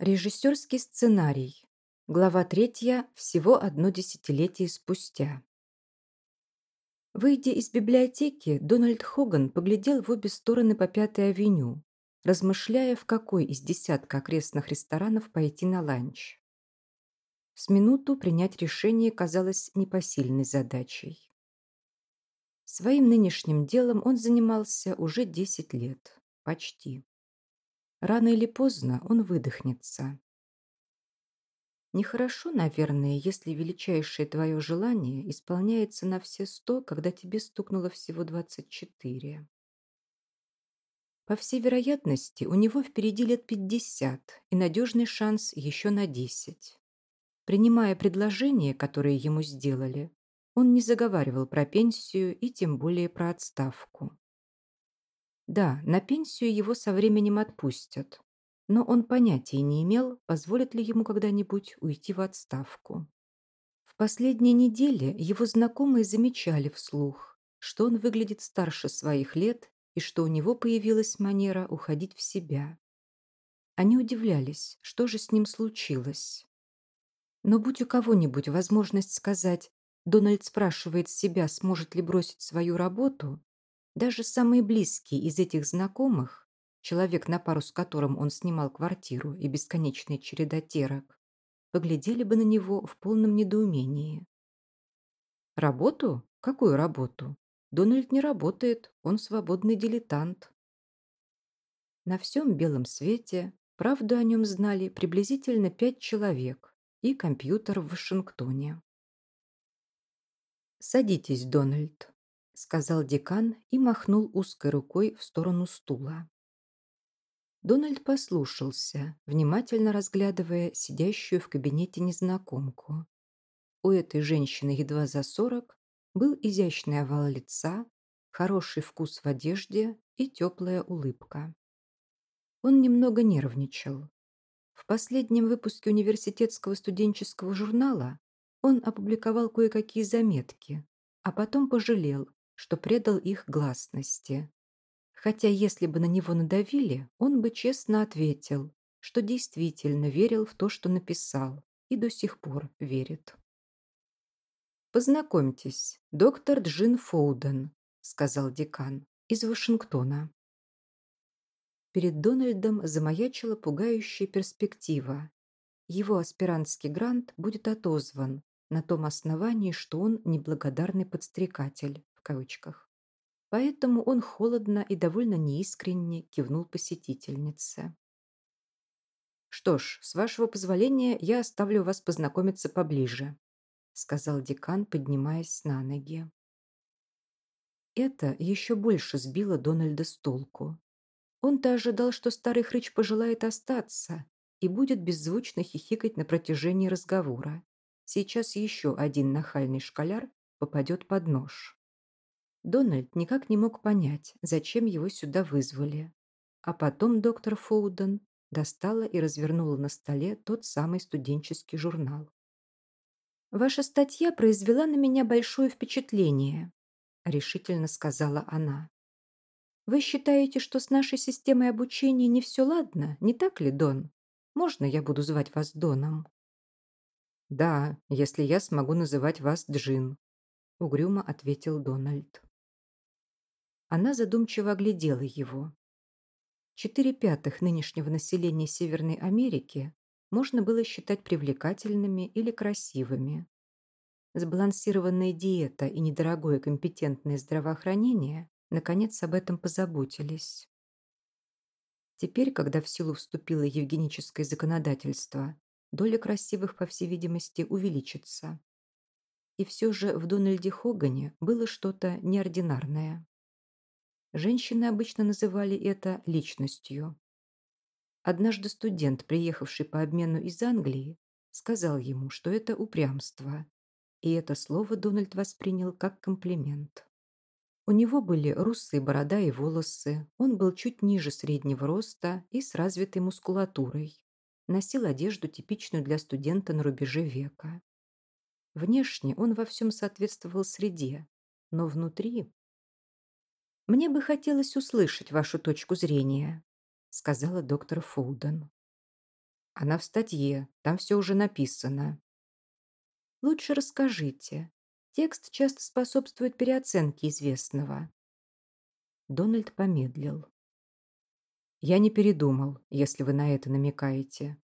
Режиссерский сценарий. Глава третья. Всего одно десятилетие спустя. Выйдя из библиотеки, Дональд Хоган поглядел в обе стороны по Пятой авеню, размышляя, в какой из десятка окрестных ресторанов пойти на ланч. С минуту принять решение казалось непосильной задачей. Своим нынешним делом он занимался уже 10 лет. Почти. Рано или поздно он выдохнется. Нехорошо, наверное, если величайшее твое желание исполняется на все сто, когда тебе стукнуло всего двадцать четыре. По всей вероятности, у него впереди лет пятьдесят и надежный шанс еще на десять. Принимая предложение, которое ему сделали, он не заговаривал про пенсию и тем более про отставку. Да, на пенсию его со временем отпустят, но он понятия не имел, позволит ли ему когда-нибудь уйти в отставку. В последние недели его знакомые замечали вслух, что он выглядит старше своих лет и что у него появилась манера уходить в себя. Они удивлялись, что же с ним случилось. Но будь у кого-нибудь возможность сказать, Дональд спрашивает себя, сможет ли бросить свою работу, даже самые близкие из этих знакомых, человек, на пару с которым он снимал квартиру и бесконечная череда терок, поглядели бы на него в полном недоумении. Работу? Какую работу? Дональд не работает, он свободный дилетант. На всем белом свете правду о нем знали приблизительно пять человек и компьютер в Вашингтоне. «Садитесь, Дональд», — сказал декан и махнул узкой рукой в сторону стула. Дональд послушался, внимательно разглядывая сидящую в кабинете незнакомку. У этой женщины едва за сорок был изящный овал лица, хороший вкус в одежде и теплая улыбка. Он немного нервничал. В последнем выпуске университетского студенческого журнала он опубликовал кое-какие заметки, а потом пожалел, что предал их гласности. Хотя если бы на него надавили, он бы честно ответил, что действительно верил в то, что написал, и до сих пор верит. «Познакомьтесь, доктор Джин Фоуден», — сказал декан, — «из Вашингтона». Перед Дональдом замаячила пугающая перспектива. Его аспирантский грант будет отозван на том основании, что он неблагодарный подстрекатель кавычках. Поэтому он холодно и довольно неискренне кивнул посетительнице. «Что ж, с вашего позволения я оставлю вас познакомиться поближе», сказал декан, поднимаясь на ноги. Это еще больше сбило Дональда с толку. Он-то ожидал, что старый хрыч пожелает остаться и будет беззвучно хихикать на протяжении разговора. Сейчас еще один нахальный школяр попадет под нож. Дональд никак не мог понять, зачем его сюда вызвали. А потом доктор Фоуден достала и развернула на столе тот самый студенческий журнал. «Ваша статья произвела на меня большое впечатление», – решительно сказала она. «Вы считаете, что с нашей системой обучения не все ладно, не так ли, Дон? Можно я буду звать вас Доном?» «Да, если я смогу называть вас Джин», – угрюмо ответил Дональд. Она задумчиво оглядела его. Четыре пятых нынешнего населения Северной Америки можно было считать привлекательными или красивыми. Сбалансированная диета и недорогое компетентное здравоохранение наконец об этом позаботились. Теперь, когда в силу вступило евгеническое законодательство, доля красивых, по всей видимости, увеличится. И все же в Дональде Хогане было что-то неординарное. Женщины обычно называли это личностью. Однажды студент, приехавший по обмену из Англии, сказал ему, что это упрямство, и это слово Дональд воспринял как комплимент. У него были русые борода и волосы, он был чуть ниже среднего роста и с развитой мускулатурой, носил одежду, типичную для студента на рубеже века. Внешне он во всем соответствовал среде, но внутри «Мне бы хотелось услышать вашу точку зрения», сказала доктор Фоуден. Она в статье, там все уже написано. Лучше расскажите. Текст часто способствует переоценке известного. Дональд помедлил. «Я не передумал, если вы на это намекаете»,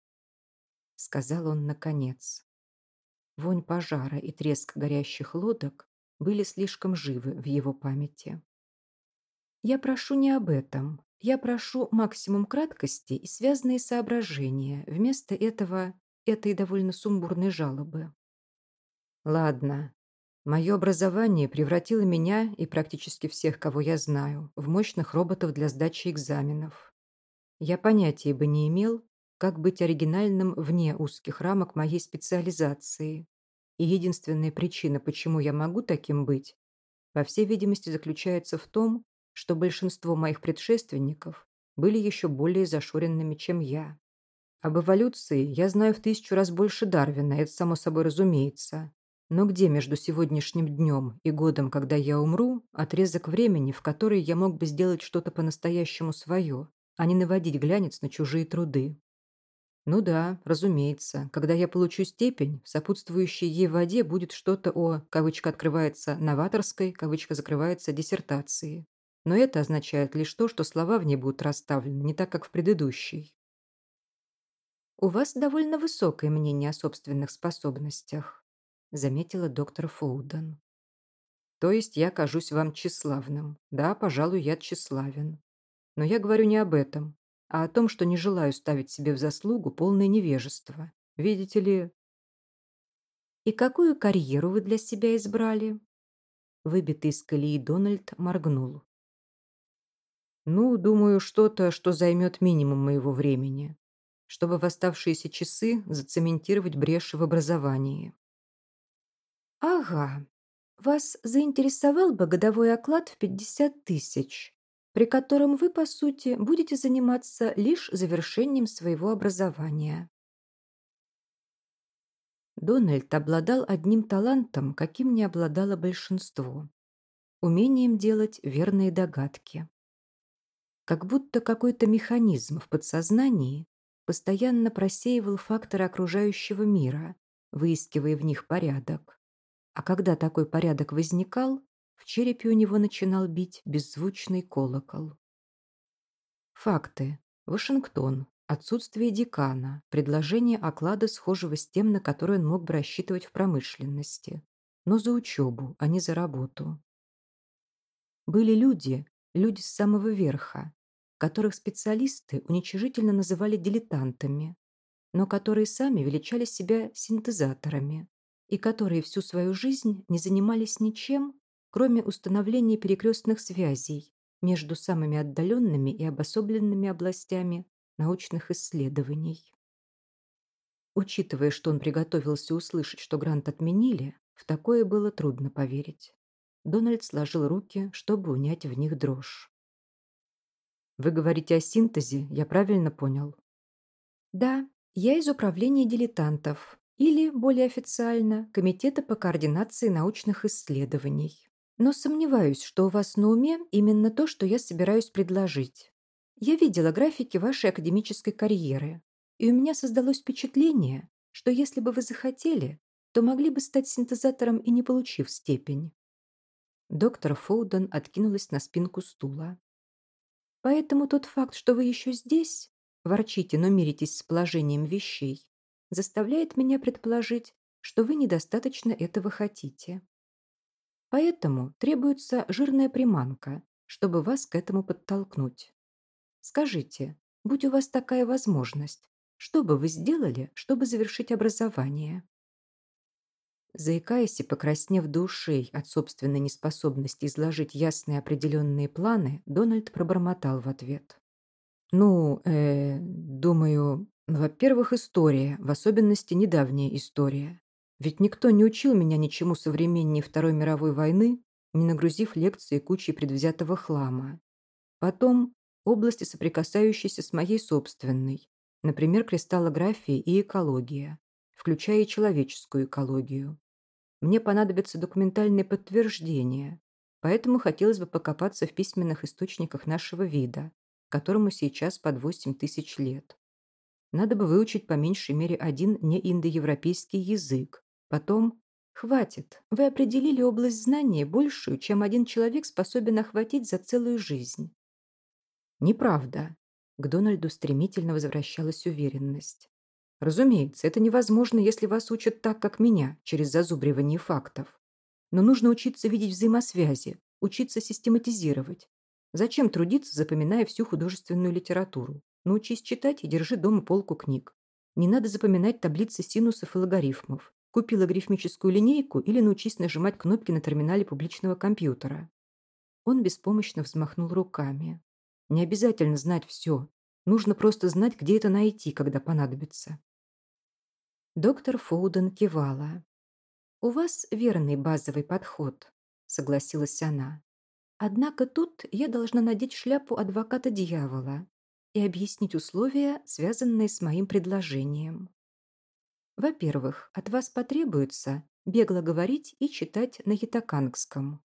— сказал он наконец. Вонь пожара и треск горящих лодок были слишком живы в его памяти. «Я прошу не об этом. Я прошу максимум краткости и связанные соображения вместо этого, этой довольно сумбурной жалобы». «Ладно. Мое образование превратило меня и практически всех, кого я знаю, в мощных роботов для сдачи экзаменов. Я понятия бы не имел, как быть оригинальным вне узких рамок моей специализации. И единственная причина, почему я могу таким быть, по всей видимости, заключается в том, что большинство моих предшественников были еще более зашоренными, чем я. Об эволюции я знаю в тысячу раз больше Дарвина, это само собой разумеется. Но где между сегодняшним днем и годом, когда я умру, отрезок времени, в который я мог бы сделать что-то по-настоящему свое, а не наводить глянец на чужие труды? Ну да, разумеется, когда я получу степень, сопутствующей ей в воде будет что-то о, кавычка открывается, новаторской, кавычка закрывается, диссертации. Но это означает лишь то, что слова в ней будут расставлены не так, как в предыдущей. «У вас довольно высокое мнение о собственных способностях», заметила доктор Фоуден. «То есть я кажусь вам тщеславным. Да, пожалуй, я тщеславен. Но я говорю не об этом, а о том, что не желаю ставить себе в заслугу полное невежество. Видите ли...» «И какую карьеру вы для себя избрали?» Выбитый из колеи Дональд моргнул. Ну, думаю, что-то, что займет минимум моего времени, чтобы в оставшиеся часы зацементировать бреши в образовании. Ага. Вас заинтересовал бы годовой оклад в 50 тысяч, при котором вы, по сути, будете заниматься лишь завершением своего образования. Дональд обладал одним талантом, каким не обладало большинство – умением делать верные догадки как будто какой-то механизм в подсознании постоянно просеивал факторы окружающего мира, выискивая в них порядок. А когда такой порядок возникал, в черепе у него начинал бить беззвучный колокол. Факты. Вашингтон. Отсутствие декана. Предложение оклада схожего с тем, на который он мог бы рассчитывать в промышленности. Но за учебу, а не за работу. Были люди, люди с самого верха, которых специалисты уничижительно называли дилетантами, но которые сами величали себя синтезаторами и которые всю свою жизнь не занимались ничем, кроме установления перекрестных связей между самыми отдаленными и обособленными областями научных исследований. Учитывая, что он приготовился услышать, что грант отменили, в такое было трудно поверить. Дональд сложил руки, чтобы унять в них дрожь. Вы говорите о синтезе, я правильно понял? Да, я из управления дилетантов, или, более официально, Комитета по координации научных исследований. Но сомневаюсь, что у вас на уме именно то, что я собираюсь предложить. Я видела графики вашей академической карьеры, и у меня создалось впечатление, что если бы вы захотели, то могли бы стать синтезатором и не получив степень. Доктор Фоуден откинулась на спинку стула. Поэтому тот факт, что вы еще здесь, ворчите, но миритесь с положением вещей, заставляет меня предположить, что вы недостаточно этого хотите. Поэтому требуется жирная приманка, чтобы вас к этому подтолкнуть. Скажите, будь у вас такая возможность, что бы вы сделали, чтобы завершить образование? Заикаясь и покраснев до ушей от собственной неспособности изложить ясные определенные планы, Дональд пробормотал в ответ. «Ну, э, думаю, во-первых, история, в особенности недавняя история. Ведь никто не учил меня ничему современнее Второй мировой войны, не нагрузив лекции кучей предвзятого хлама. Потом области, соприкасающиеся с моей собственной, например, кристаллография и экология включая и человеческую экологию. Мне понадобится документальное подтверждение, поэтому хотелось бы покопаться в письменных источниках нашего вида, которому сейчас под 8 тысяч лет. Надо бы выучить по меньшей мере один неиндоевропейский язык. Потом... Хватит. Вы определили область знания большую, чем один человек способен охватить за целую жизнь. Неправда. К Дональду стремительно возвращалась уверенность. Разумеется, это невозможно, если вас учат так, как меня, через зазубривание фактов. Но нужно учиться видеть взаимосвязи, учиться систематизировать. Зачем трудиться, запоминая всю художественную литературу? Научись читать и держи дома полку книг. Не надо запоминать таблицы синусов и логарифмов. Купи логарифмическую линейку или научись нажимать кнопки на терминале публичного компьютера. Он беспомощно взмахнул руками. Не обязательно знать все. Нужно просто знать, где это найти, когда понадобится. Доктор Фоуден кивала. «У вас верный базовый подход», — согласилась она. «Однако тут я должна надеть шляпу адвоката дьявола и объяснить условия, связанные с моим предложением. Во-первых, от вас потребуется бегло говорить и читать на хитакангском.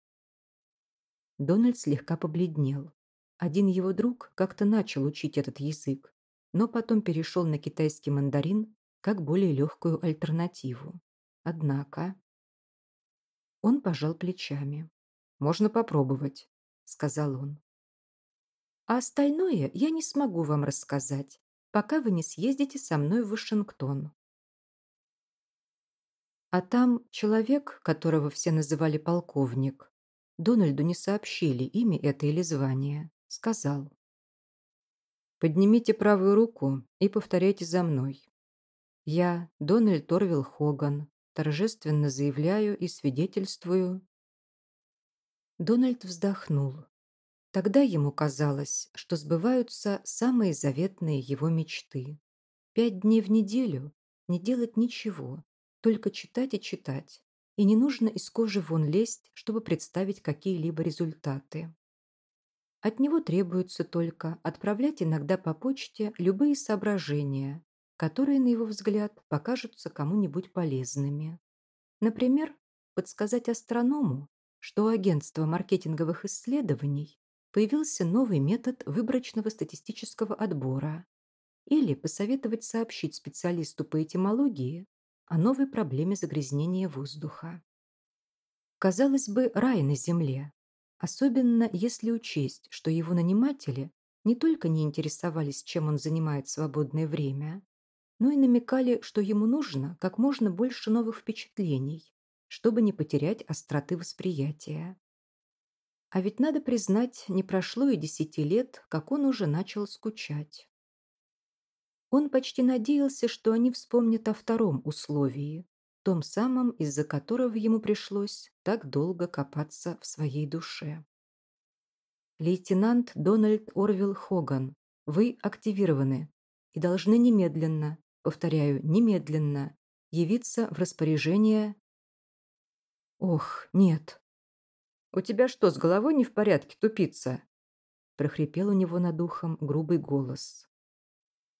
Дональд слегка побледнел. Один его друг как-то начал учить этот язык, но потом перешел на китайский мандарин как более легкую альтернативу. Однако... Он пожал плечами. «Можно попробовать», — сказал он. «А остальное я не смогу вам рассказать, пока вы не съездите со мной в Вашингтон. А там человек, которого все называли полковник, Дональду не сообщили имя это или звание, сказал. «Поднимите правую руку и повторяйте за мной. Я, Дональд Орвилл Хоган, торжественно заявляю и свидетельствую». Дональд вздохнул. Тогда ему казалось, что сбываются самые заветные его мечты. Пять дней в неделю не делать ничего, только читать и читать. И не нужно из кожи вон лезть, чтобы представить какие-либо результаты. От него требуется только отправлять иногда по почте любые соображения, которые, на его взгляд, покажутся кому-нибудь полезными. Например, подсказать астроному, что у агентства маркетинговых исследований появился новый метод выборочного статистического отбора, или посоветовать сообщить специалисту по этимологии о новой проблеме загрязнения воздуха. Казалось бы, рай на земле, особенно если учесть, что его наниматели не только не интересовались, чем он занимает свободное время, но и намекали, что ему нужно как можно больше новых впечатлений, чтобы не потерять остроты восприятия. А ведь надо признать, не прошло и десяти лет, как он уже начал скучать. Он почти надеялся, что они вспомнят о втором условии, том самом, из-за которого ему пришлось так долго копаться в своей душе. «Лейтенант Дональд Орвилл Хоган, вы активированы и должны немедленно, повторяю, немедленно, явиться в распоряжение...» «Ох, нет!» «У тебя что, с головой не в порядке, тупица?» прохрипел у него над ухом грубый голос.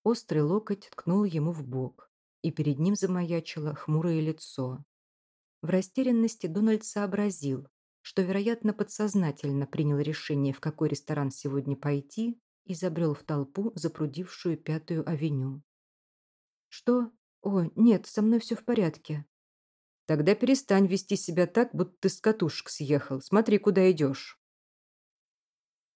Острый локоть ткнул ему в бок, и перед ним замаячило хмурое лицо. В растерянности Дональд сообразил, что, вероятно, подсознательно принял решение, в какой ресторан сегодня пойти, и забрел в толпу, запрудившую Пятую авеню. «Что? О, нет, со мной все в порядке». «Тогда перестань вести себя так, будто ты с катушек съехал. Смотри, куда идешь».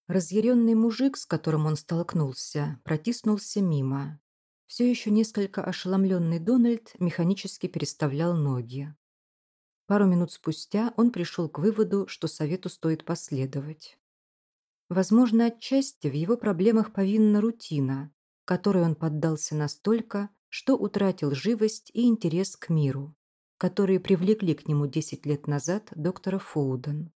Разъяренный мужик, с которым он столкнулся, протиснулся мимо. Все еще несколько ошеломленный Дональд механически переставлял ноги. Пару минут спустя он пришел к выводу, что совету стоит последовать. Возможно, отчасти в его проблемах повинна рутина, которой он поддался настолько, что утратил живость и интерес к миру, которые привлекли к нему 10 лет назад доктора Фоуден.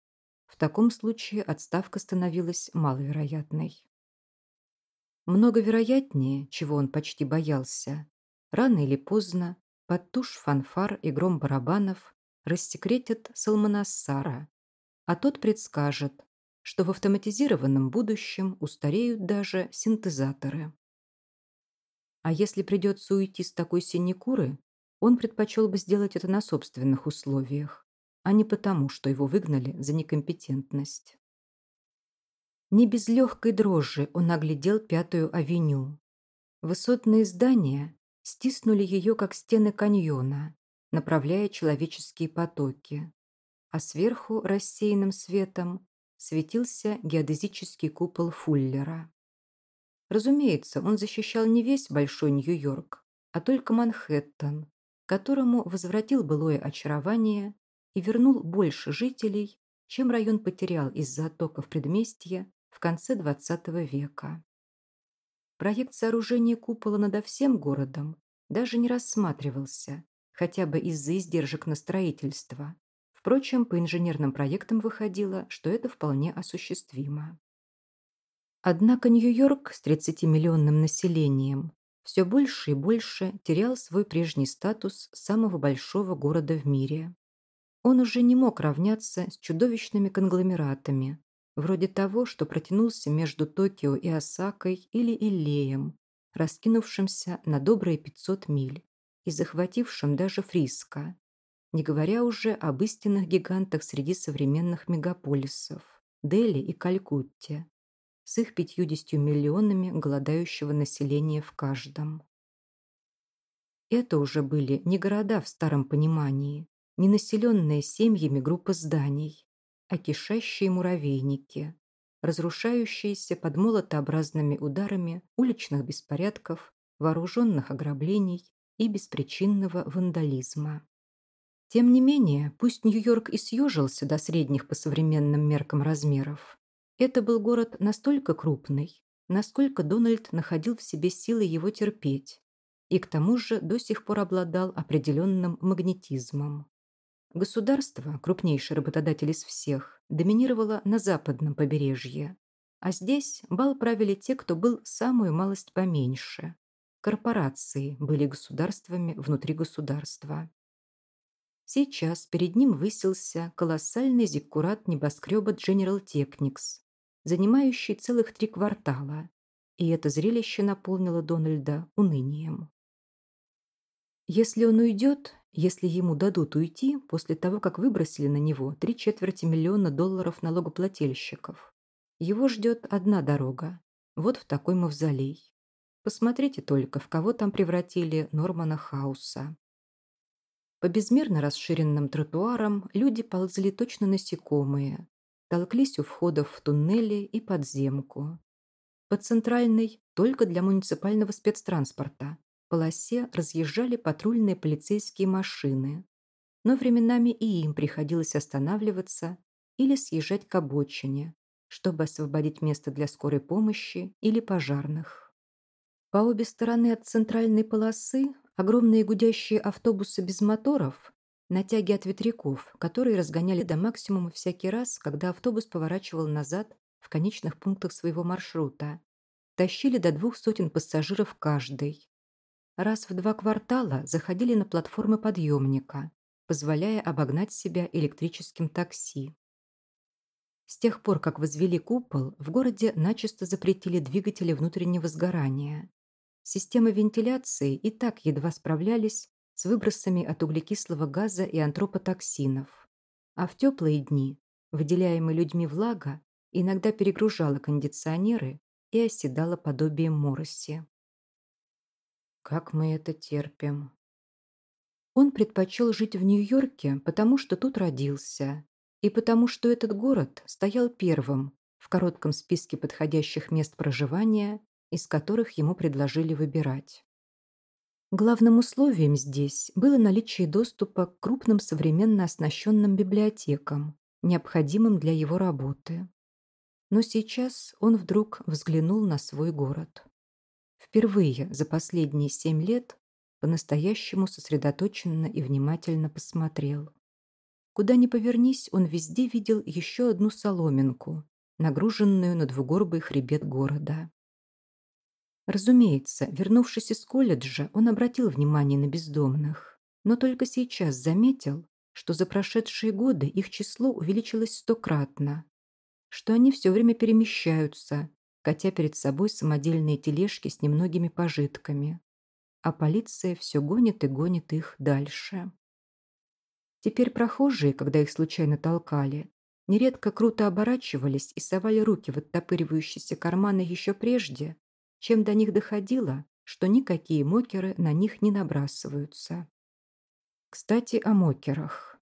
В таком случае отставка становилась маловероятной. Много вероятнее, чего он почти боялся, рано или поздно под тушь фанфар и гром барабанов рассекретят Салманассара, а тот предскажет, что в автоматизированном будущем устареют даже синтезаторы. А если придется уйти с такой синекуры, он предпочел бы сделать это на собственных условиях а не потому, что его выгнали за некомпетентность. Не без легкой дрожи он оглядел Пятую авеню. Высотные здания стиснули ее, как стены каньона, направляя человеческие потоки, а сверху рассеянным светом светился геодезический купол Фуллера. Разумеется, он защищал не весь Большой Нью-Йорк, а только Манхэттен, которому возвратил былое очарование и вернул больше жителей, чем район потерял из-за оттоков предместья в конце XX века. Проект сооружения купола над всем городом даже не рассматривался, хотя бы из-за издержек на строительство. Впрочем, по инженерным проектам выходило, что это вполне осуществимо. Однако Нью-Йорк с 30-миллионным населением все больше и больше терял свой прежний статус самого большого города в мире. Он уже не мог равняться с чудовищными конгломератами, вроде того, что протянулся между Токио и Осакой или Иллеем, раскинувшимся на добрые 500 миль и захватившим даже Фриско, не говоря уже об истинных гигантах среди современных мегаполисов – Дели и Калькутте, с их 50 миллионами голодающего населения в каждом. Это уже были не города в старом понимании, не населенные семьями группы зданий, а кишащие муравейники, разрушающиеся под молотообразными ударами уличных беспорядков, вооруженных ограблений и беспричинного вандализма. Тем не менее, пусть Нью-Йорк и съежился до средних по современным меркам размеров, это был город настолько крупный, насколько Дональд находил в себе силы его терпеть, и к тому же до сих пор обладал определенным магнетизмом. Государство, крупнейший работодатель из всех, доминировало на западном побережье, а здесь бал правили те, кто был самую малость поменьше. Корпорации были государствами внутри государства. Сейчас перед ним высился колоссальный зиккурат небоскреба General Technics, занимающий целых три квартала, и это зрелище наполнило Дональда унынием. Если он уйдет, если ему дадут уйти после того, как выбросили на него три четверти миллиона долларов налогоплательщиков. Его ждет одна дорога. Вот в такой мавзолей. Посмотрите только, в кого там превратили Нормана Хауса. По безмерно расширенным тротуарам люди ползли точно насекомые, толклись у входов в туннели и подземку. По центральной, только для муниципального спецтранспорта, полосе разъезжали патрульные полицейские машины, но временами и им приходилось останавливаться или съезжать к обочине, чтобы освободить место для скорой помощи или пожарных. По обе стороны от центральной полосы огромные гудящие автобусы без моторов на тяге от ветряков, которые разгоняли до максимума всякий раз, когда автобус поворачивал назад в конечных пунктах своего маршрута, тащили до двух сотен пассажиров каждый, раз в два квартала заходили на платформы подъемника, позволяя обогнать себя электрическим такси. С тех пор, как возвели купол, в городе начисто запретили двигатели внутреннего сгорания. Системы вентиляции и так едва справлялись с выбросами от углекислого газа и антропотоксинов. А в теплые дни выделяемая людьми влага иногда перегружала кондиционеры и оседала подобием мороси. Как мы это терпим? Он предпочел жить в Нью-Йорке, потому что тут родился, и потому что этот город стоял первым в коротком списке подходящих мест проживания, из которых ему предложили выбирать. Главным условием здесь было наличие доступа к крупным современно оснащенным библиотекам, необходимым для его работы. Но сейчас он вдруг взглянул на свой город впервые за последние семь лет по-настоящему сосредоточенно и внимательно посмотрел. Куда ни повернись, он везде видел еще одну соломинку, нагруженную на двугорбый хребет города. Разумеется, вернувшись из колледжа, он обратил внимание на бездомных, но только сейчас заметил, что за прошедшие годы их число увеличилось стократно, что они все время перемещаются, катя перед собой самодельные тележки с немногими пожитками. А полиция все гонит и гонит их дальше. Теперь прохожие, когда их случайно толкали, нередко круто оборачивались и совали руки в оттопыривающиеся карманы еще прежде, чем до них доходило, что никакие мокеры на них не набрасываются. Кстати, о мокерах.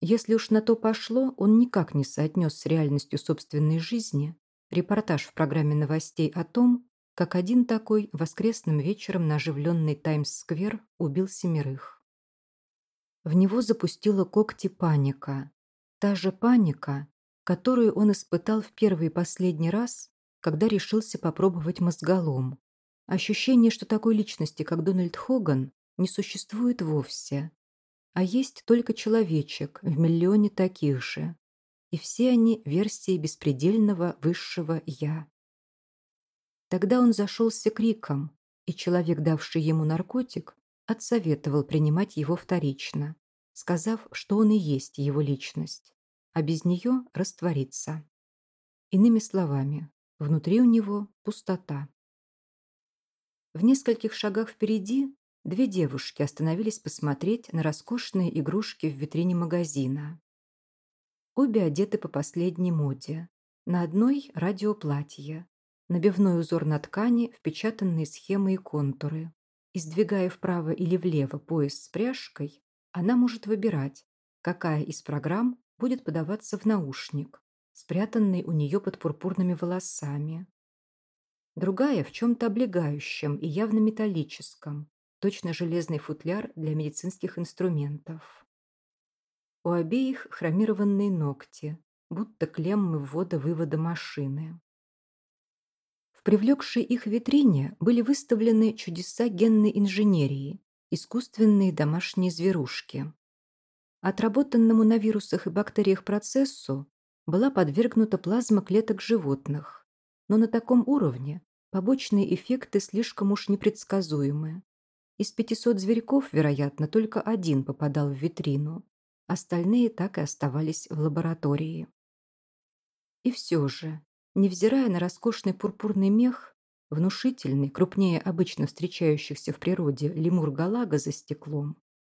Если уж на то пошло, он никак не соотнес с реальностью собственной жизни репортаж в программе новостей о том, как один такой воскресным вечером на оживленный Таймс-сквер убил семерых. В него запустила когти паника. Та же паника, которую он испытал в первый и последний раз, когда решился попробовать мозголом. Ощущение, что такой личности, как Дональд Хоган, не существует вовсе, а есть только человечек в миллионе таких же. И все они версии беспредельного высшего «я». Тогда он зашелся криком, и человек, давший ему наркотик, отсоветовал принимать его вторично, сказав, что он и есть его личность, а без нее раствориться. Иными словами, внутри у него пустота. В нескольких шагах впереди две девушки остановились посмотреть на роскошные игрушки в витрине магазина. Обе одеты по последней моде. На одной – радиоплатье, набивной узор на ткани, впечатанные схемы и контуры. И сдвигая вправо или влево пояс с пряжкой, она может выбирать, какая из программ будет подаваться в наушник, спрятанный у нее под пурпурными волосами, другая в чем-то облегающем и явно металлическом, точно железный футляр для медицинских инструментов. У обеих хромированные ногти, будто клеммы ввода-вывода машины. В привлекшей их витрине были выставлены чудеса генной инженерии, искусственные домашние зверушки. Отработанному на вирусах и бактериях процессу была подвергнута плазма клеток животных, но на таком уровне, Побочные эффекты слишком уж непредсказуемы. Из 500 зверьков, вероятно, только один попадал в витрину. Остальные так и оставались в лаборатории. И все же, невзирая на роскошный пурпурный мех, внушительный, крупнее обычно встречающихся в природе лемур-галага за стеклом,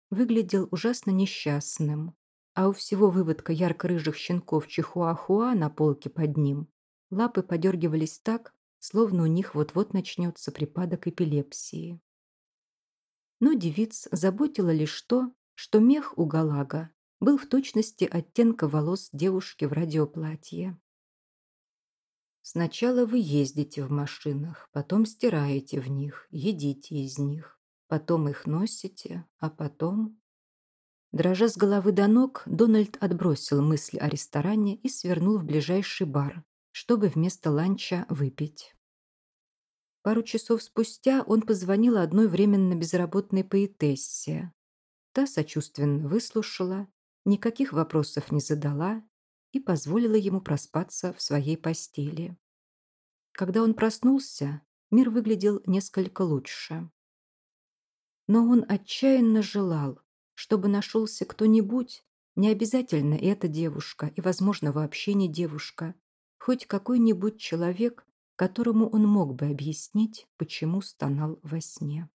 выглядел ужасно несчастным, а у всего выводка ярко-рыжих щенков чихуахуа на полке под ним лапы подергивались так, словно у них вот-вот начнется припадок эпилепсии. Но девиц заботило лишь то, что мех у Галага был в точности оттенка волос девушки в радиоплатье. Сначала вы ездите в машинах, потом стираете в них, едите из них, потом их носите, а потом... Дрожа с головы до ног, Дональд отбросил мысль о ресторане и свернул в ближайший бар, чтобы вместо ланча выпить. Пару часов спустя он позвонил одной временно безработной поэтессе. Та сочувственно выслушала, никаких вопросов не задала и позволила ему проспаться в своей постели. Когда он проснулся, мир выглядел несколько лучше. Но он отчаянно желал, чтобы нашелся кто-нибудь, не обязательно эта девушка и, возможно, вообще не девушка, хоть какой-нибудь человек, которому он мог бы объяснить, почему стонал во сне.